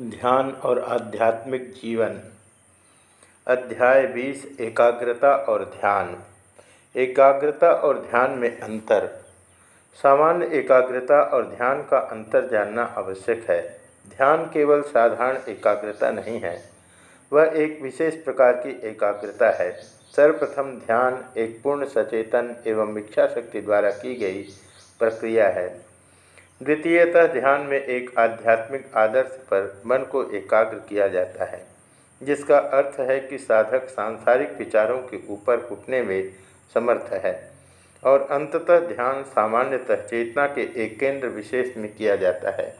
ध्यान और आध्यात्मिक जीवन। अध्याय बीस, एकाग्रता और ध्यान। एकाग्रता और ध्यान में अंतर। सामान्य एकाग्रता और ध्यान का अंतर जानना आवश्यक है। ध्यान केवल साधारण एकाग्रता नहीं है। वह एक विशेष प्रकार की एकाग्रता है। सर्वप्रथम ध्यान एक पूर्ण सचेतन एवं इच्छा शक्ति द्वारा की गई प्रक्रिया है। द्वितीयतः ध्यान में एक आध्यात्मिक आदर्श पर मन को एकाग्र किया जाता है, जिसका अर्थ है कि साधक सांसारिक विचारों के ऊपर उठने में समर्थ है, और अंततः ध्यान सामान्यतः चेतना के एक केंद्र विशेष में किया जाता है।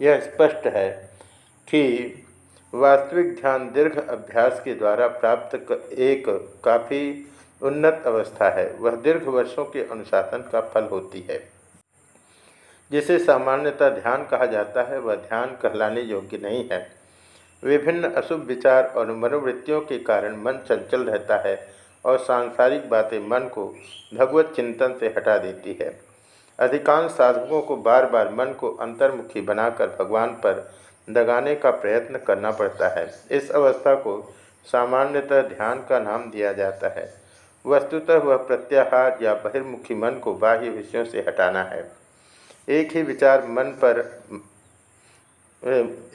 यह स्पष्ट है कि वास्तविक ध्यान दीर्घ अभ्यास के द्वारा प्राप्त एक काफ़ी उन्नत अवस्था है। वह दीर्घ वर्षों के अनुशासन का फल होती है। जिसे सामान्यतः ध्यान कहा जाता है, वह ध्यान कहलाने योग्य नहीं है। विभिन्न अशुभ विचार और मनोवृत्तियों के कारण मन चंचल रहता है और सांसारिक बातें मन को भगवत चिंतन से हटा देती है। अधिकांश साधकों को बार बार मन को अंतर्मुखी बनाकर भगवान पर दगाने का प्रयत्न करना पड़ता है। इस अवस्था को सामान्यतः ध्यान का नाम दिया जाता है। वस्तुतः वह प्रत्याहार या बहिर्मुखी मन को बाह्य विषयों से हटाना है। एक ही विचार मन पर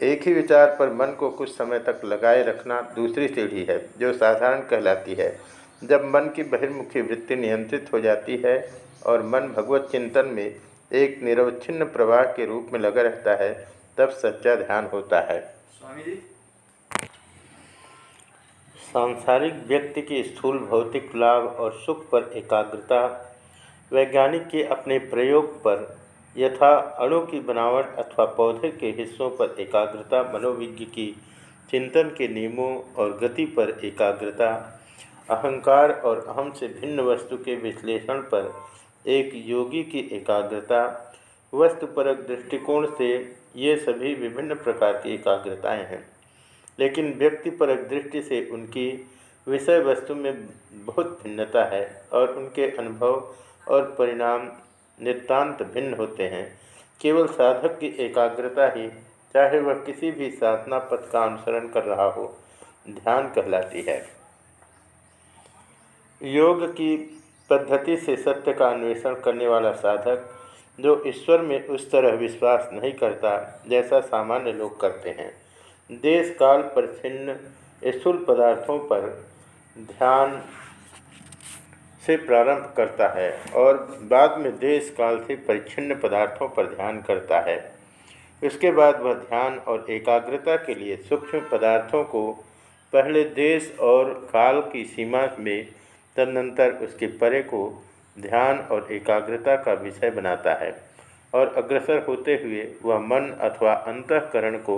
एक ही विचार पर मन को कुछ समय तक लगाए रखना दूसरी सीढ़ी है जो साधारण कहलाती है। जब मन की बहिर्मुखी वृत्ति नियंत्रित हो जाती है और मन भगवत चिंतन में एक निरवच्छिन्न प्रवाह के रूप में लगा रहता है तब सच्चा ध्यान होता है। सांसारिक व्यक्ति की स्थूल भौतिक लाभ और सुख पर एकाग्रता वैज्ञानिक के अपने प्रयोग पर यथा अणु की बनावट अथवा पौधे के हिस्सों पर एकाग्रता, मनोविज्ञ की चिंतन के नियमों और गति पर एकाग्रता, अहंकार और अहम से भिन्न वस्तु के विश्लेषण पर एक योगी की एकाग्रता, वस्तुपरक दृष्टिकोण से ये सभी विभिन्न प्रकार की एकाग्रताएँ हैं। लेकिन व्यक्तिपरक दृष्टि से उनकी विषय वस्तु में बहुत भिन्नता है और उनके अनुभव और परिणाम नितांत भिन्न होते हैं। केवल साधक की एकाग्रता ही, चाहे वह किसी भी साधना पथ का अनुसरण कर रहा हो, ध्यान कहलाती है। योग की पद्धति से सत्य का अन्वेषण करने वाला साधक, जो ईश्वर में उस तरह विश्वास नहीं करता, जैसा सामान्य लोग करते हैं। देश काल पर छिन्न स्थूल पदार्थों पर ध्यान से प्रारंभ करता है और बाद में देश काल से परिच्छिन्न पदार्थों पर ध्यान करता है। इसके बाद वह ध्यान और एकाग्रता के लिए सूक्ष्म पदार्थों को पहले देश और काल की सीमा में तदनंतर उसके परे को ध्यान और एकाग्रता का विषय बनाता है और अग्रसर होते हुए वह मन अथवा अंतकरण को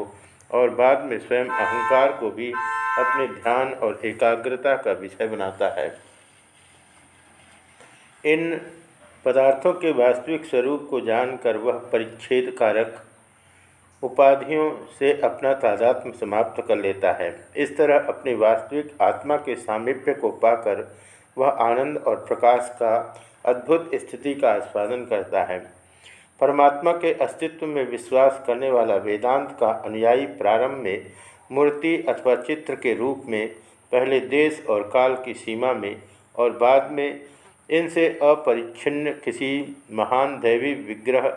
और बाद में स्वयं अहंकार को भी अपने ध्यान और एकाग्रता का विषय बनाता है। इन पदार्थों के वास्तविक स्वरूप को जानकर वह परिच्छेद कारक उपाधियों से अपना तादात्म समाप्त कर लेता है। इस तरह अपनी वास्तविक आत्मा के सामीप्य को पाकर वह आनंद और प्रकाश का अद्भुत स्थिति का आस्वादन करता है। परमात्मा के अस्तित्व में विश्वास करने वाला वेदांत का अनुयायी प्रारंभ में मूर्ति अथवा चित्र के रूप में पहले देश और काल की सीमा में और बाद में इनसे अपरिच्छिन्न किसी महान दैवी विग्रह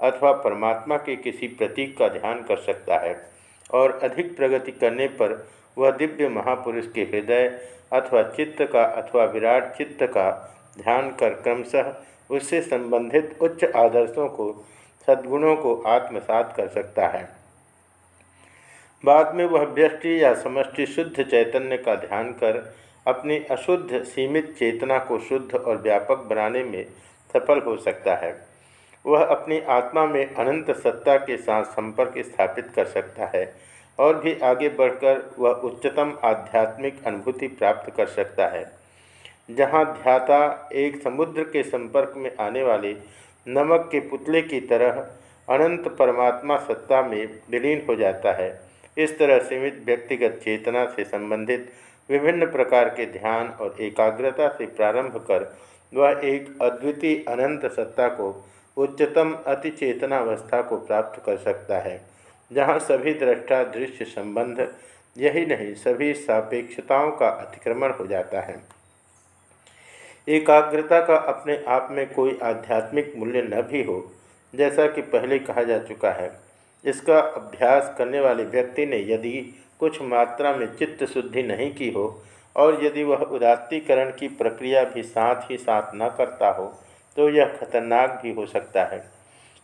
अथवा परमात्मा के किसी प्रतीक का ध्यान कर सकता है और अधिक प्रगति करने पर वह दिव्य महापुरुष के हृदय अथवा चित्त का अथवा विराट चित्त का ध्यान कर क्रमशः उससे संबंधित उच्च आदर्शों को, सद्गुणों को आत्मसात कर सकता है। बाद में वह व्यष्टि या समष्टि शुद्ध चैतन्य का ध्यान कर अपनी अशुद्ध, सीमित चेतना को शुद्ध और व्यापक बनाने में सफल हो सकता है। वह अपनी आत्मा में अनंत सत्ता के साथ संपर्क स्थापित कर सकता है और भी आगे बढ़कर वह उच्चतम आध्यात्मिक अनुभूति प्राप्त कर सकता है। जहाँ ध्याता एक समुद्र के संपर्क में आने वाले नमक के पुतले की तरह अनंत परमात्मा सत्ता में विलीन हो जाता है, इस तरह सीमित व्यक्तिगत चेतना से संबंधित विभिन्न प्रकार के ध्यान और एकाग्रता से प्रारंभ कर वह एक अद्वितीय अनंत सत्ता को, उच्चतम अति चेतनावस्था को प्राप्त कर सकता है। जहाँ सभी दृष्टा दृश्य संबंध, यही नहीं, सभी सापेक्षताओं का अतिक्रमण हो जाता है। एकाग्रता का अपने आप में कोई आध्यात्मिक मूल्य न भी हो, जैसा कि पहले कहा जा चुका है। इसका अभ्यास करने वाले व्यक्ति ने यदि कुछ मात्रा में चित्त शुद्धि नहीं की हो, और यदि वह उदात्तीकरण की प्रक्रिया भी साथ ही साथ न करता हो तो यह खतरनाक भी हो सकता है।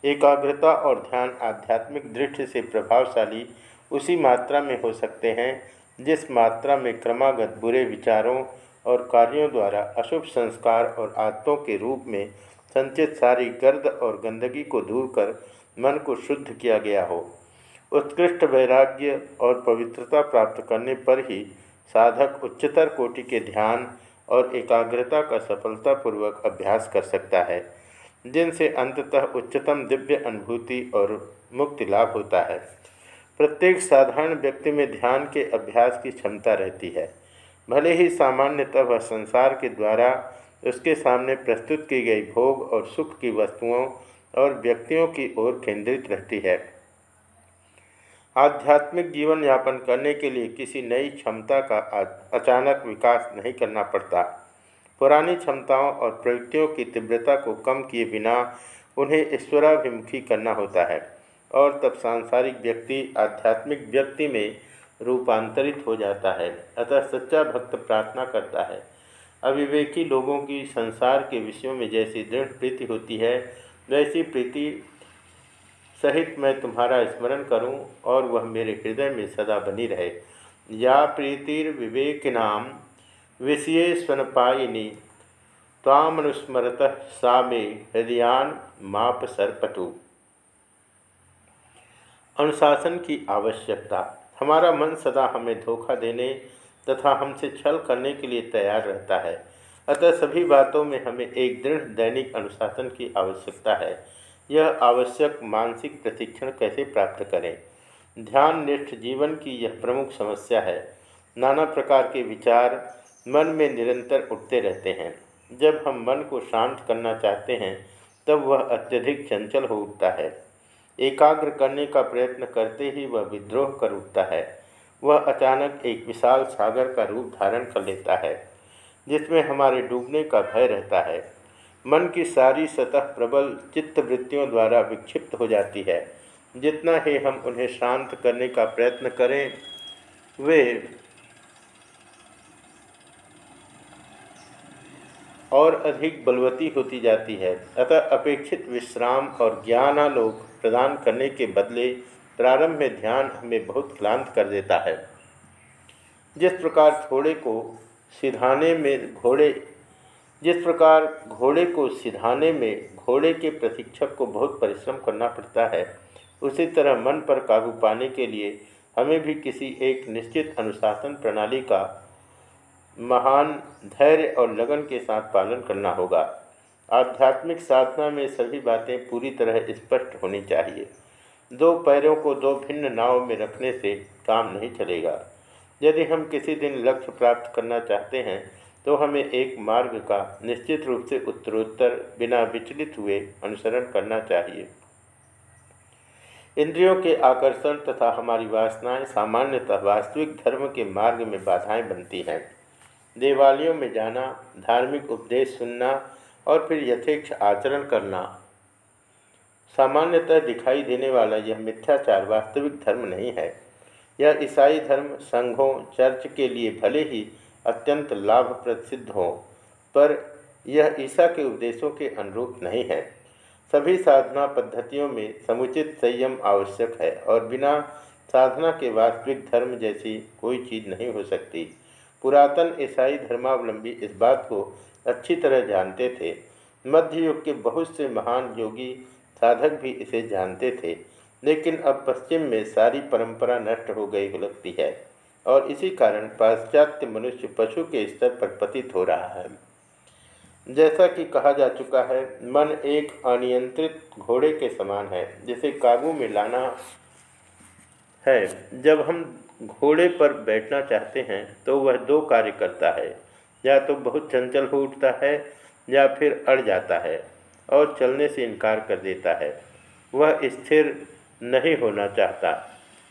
एकाग्रता और ध्यान आध्यात्मिक दृष्टि से प्रभावशाली उसी मात्रा में हो सकते हैं, जिस मात्रा में क्रमागत बुरे विचारों और कार्यों द्वारा अशुभ संस्कार और आदतों के रूप में संचित सारी गर्द और गंदगी को दूर कर मन को शुद्ध किया गया हो। उत्कृष्ट वैराग्य और पवित्रता प्राप्त करने पर ही साधक उच्चतर कोटि के ध्यान और एकाग्रता का सफलतापूर्वक अभ्यास कर सकता है, जिनसे अंततः उच्चतम दिव्य अनुभूति और मुक्ति लाभ होता है। प्रत्येक साधारण व्यक्ति में ध्यान के अभ्यास की क्षमता रहती है। भले ही सामान्यतः वह संसार के द्वारा उसके सामने प्रस्तुत की गई भोग और सुख की वस्तुओं और व्यक्तियों की ओर केंद्रित रहती है आध्यात्मिक जीवन यापन करने के लिए किसी नई क्षमता का अचानक विकास नहीं करना पड़ता। पुरानी क्षमताओं और प्रवृत्तियों की तीव्रता को कम किए बिना उन्हें ईश्वराभिमुखी करना होता है और तब सांसारिक व्यक्ति आध्यात्मिक व्यक्ति में रूपांतरित हो जाता है, अतः सच्चा भक्त प्रार्थना करता है। अविवेकी लोगों की संसार के विषयों में जैसी दृढ़ प्रीति होती है, वैसी प्रीति सहित मैं तुम्हारा स्मरण करूँ और वह मेरे हृदय में सदा बनी रहे। या प्रीतिर्विवेकिनाम विषय स्वनपायिनी तामनुस्मरत सा मे हृदयान माप सरपटु अनुशासन की आवश्यकता। हमारा मन सदा हमें धोखा देने तथा हमसे छल करने के लिए तैयार रहता है। अतः सभी बातों में हमें एक दृढ़ दैनिक अनुशासन की आवश्यकता है। यह आवश्यक मानसिक प्रशिक्षण कैसे प्राप्त करें? ध्यान निष्ठ जीवन की यह प्रमुख समस्या है। नाना प्रकार के विचार मन में निरंतर उठते रहते हैं। जब हम मन को शांत करना चाहते हैं, तब वह अत्यधिक चंचल हो उठता है। एकाग्र करने का प्रयत्न करते ही वह विद्रोह कर उठता है। वह अचानक एक विशाल सागर का रूप धारण कर लेता है, जिसमें हमारे डूबने का भय रहता है। मन की सारी सतह प्रबल चित्तवृत्तियों द्वारा विक्षिप्त हो जाती है। जितना ही हम उन्हें शांत करने का प्रयत्न करें, वे और अधिक बलवती होती जाती है। अतः अपेक्षित विश्राम और ज्ञानालोक प्रदान करने के बदले प्रारंभ में ध्यान हमें बहुत क्लांत कर देता है। जिस प्रकार थोड़े को सिधाने में घोड़े जिस प्रकार घोड़े को सिधाने में, घोड़े के प्रशिक्षक को बहुत परिश्रम करना पड़ता है, उसी तरह मन पर काबू पाने के लिए हमें भी किसी एक निश्चित अनुशासन प्रणाली का महान धैर्य और लगन के साथ पालन करना होगा। आध्यात्मिक साधना में सभी बातें पूरी तरह स्पष्ट होनी चाहिए। दो पैरों को दो भिन्न नाव में रखने से काम नहीं चलेगा। यदि हम किसी दिन लक्ष्य प्राप्त करना चाहते हैं तो हमें एक मार्ग का निश्चित रूप से उत्तरोत्तर बिना विचलित हुए अनुसरण करना चाहिए। इंद्रियों के आकर्षण तथा हमारी वासनाएँ सामान्यतः वास्तविक धर्म के मार्ग में बाधाएँ बनती हैं। देवालयों में जाना, धार्मिक उपदेश सुनना और फिर यथेक्ष आचरण करना, सामान्यतः दिखाई देने वाला यह मिथ्याचार वास्तविक धर्म नहीं है। यह ईसाई धर्म, संघों, चर्च के लिए भले ही अत्यंत लाभप्रद सिद्ध हो। पर यह ईसा के उपदेशों के अनुरूप नहीं है। सभी साधना पद्धतियों में समुचित संयम आवश्यक है और बिना साधना के वास्तविक धर्म जैसी कोई चीज़ नहीं हो सकती। पुरातन ईसाई धर्मावलंबी इस बात को अच्छी तरह जानते थे। मध्य युग के बहुत से महान योगी साधक भी इसे जानते थे, लेकिन अब पश्चिम में सारी परंपरा नष्ट हो गई लगती है। और इसी कारण पाश्चात्य मनुष्य पशु के स्तर पर पतित हो रहा है। जैसा कि कहा जा चुका है, मन एक अनियंत्रित घोड़े के समान है, जिसे काबू में लाना है। जब हम घोड़े पर बैठना चाहते हैं तो वह दो कार्य करता है। या तो बहुत चंचल हो उठता है, या फिर अड़ जाता है और चलने से इनकार कर देता है। वह स्थिर नहीं होना चाहता।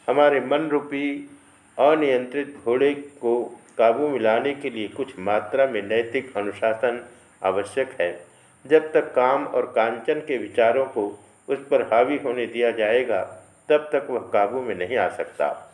हमारे मन रूपी अनियंत्रित घोड़े को काबू में लाने के लिए कुछ मात्रा में नैतिक अनुशासन आवश्यक है। जब तक काम और कांचन के विचारों को उस पर हावी होने दिया जाएगा, तब तक वह काबू में नहीं आ सकता।